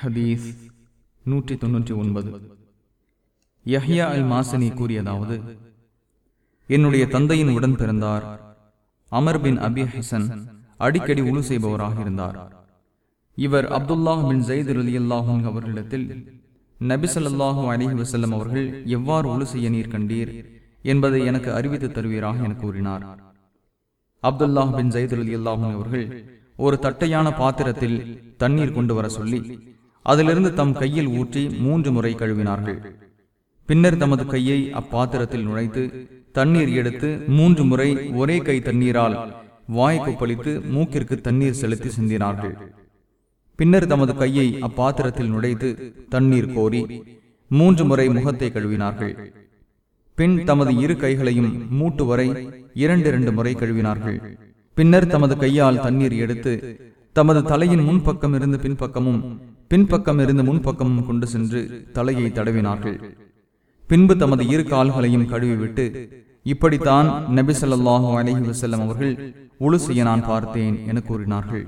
ஹதீஸ் நூற்றி தொன்னூற்றி ஒன்பது. யஹ்யா அல் மாசனி கூறியதாவது என்னுடைய தந்தையின் உடன் பிறந்தார் அமர் பின் அபி ஹசன். அடிக்கடி உழு செய்பவராக இருந்தார். இவர் அப்துல்லாஹ் பின் ஜெயித் அலி அல்லாஹும் அவர்களிடத்தில் நபிசல்லாஹு அலி வசல்லம் அவர்கள் எவ்வாறு உழு செய்ய நீர் கண்டீர் என்பதை எனக்கு அறிவித்து தருவீராக என கூறினார். அப்துல்லாஹ் பின் ஜெயித் அலி அல்லாஹும் அவர்கள் ஒரு தட்டையான பாத்திரத்தில் தண்ணீர் கொண்டு வர சொல்லி அதிலிருந்து தம் கையில் ஊற்றி மூன்று முறை கழுவினார்கள். பின்னர் தமது கையை அப்பாத்திரத்தில் நுழைத்து தண்ணீர் எடுத்து மூன்று முறை ஒரே கை தண்ணீரால் வாய் கொப்பளித்து மூக்கிற்கு தண்ணீர் செலுத்தி சிந்தினார்கள். பின்னர் தமது கையை அப்பாத்திரத்தில் நுழைத்து தண்ணீர் கோரி மூன்று முறை முகத்தை கழுவினார்கள். பின் தமது இரு கைகளையும் மூட்டு வரை இரண்டு முறை கழுவினார்கள். பின்னர் தமது கையால் தண்ணீர் எடுத்து தமது தலையின் முன்பக்கம் இருந்து பின்பக்கமும் பின்பக்கம் இருந்து முன்பக்கமும் கொண்டு சென்று தலையை தடவினார்கள். பின்பு தமது இரு கால்களையும் கழுவிவிட்டு இப்படித்தான் நபி ஸல்லல்லாஹு அலைஹி அவர்கள் உழு செய்ய நான் பார்த்தேன் என கூறினார்கள்.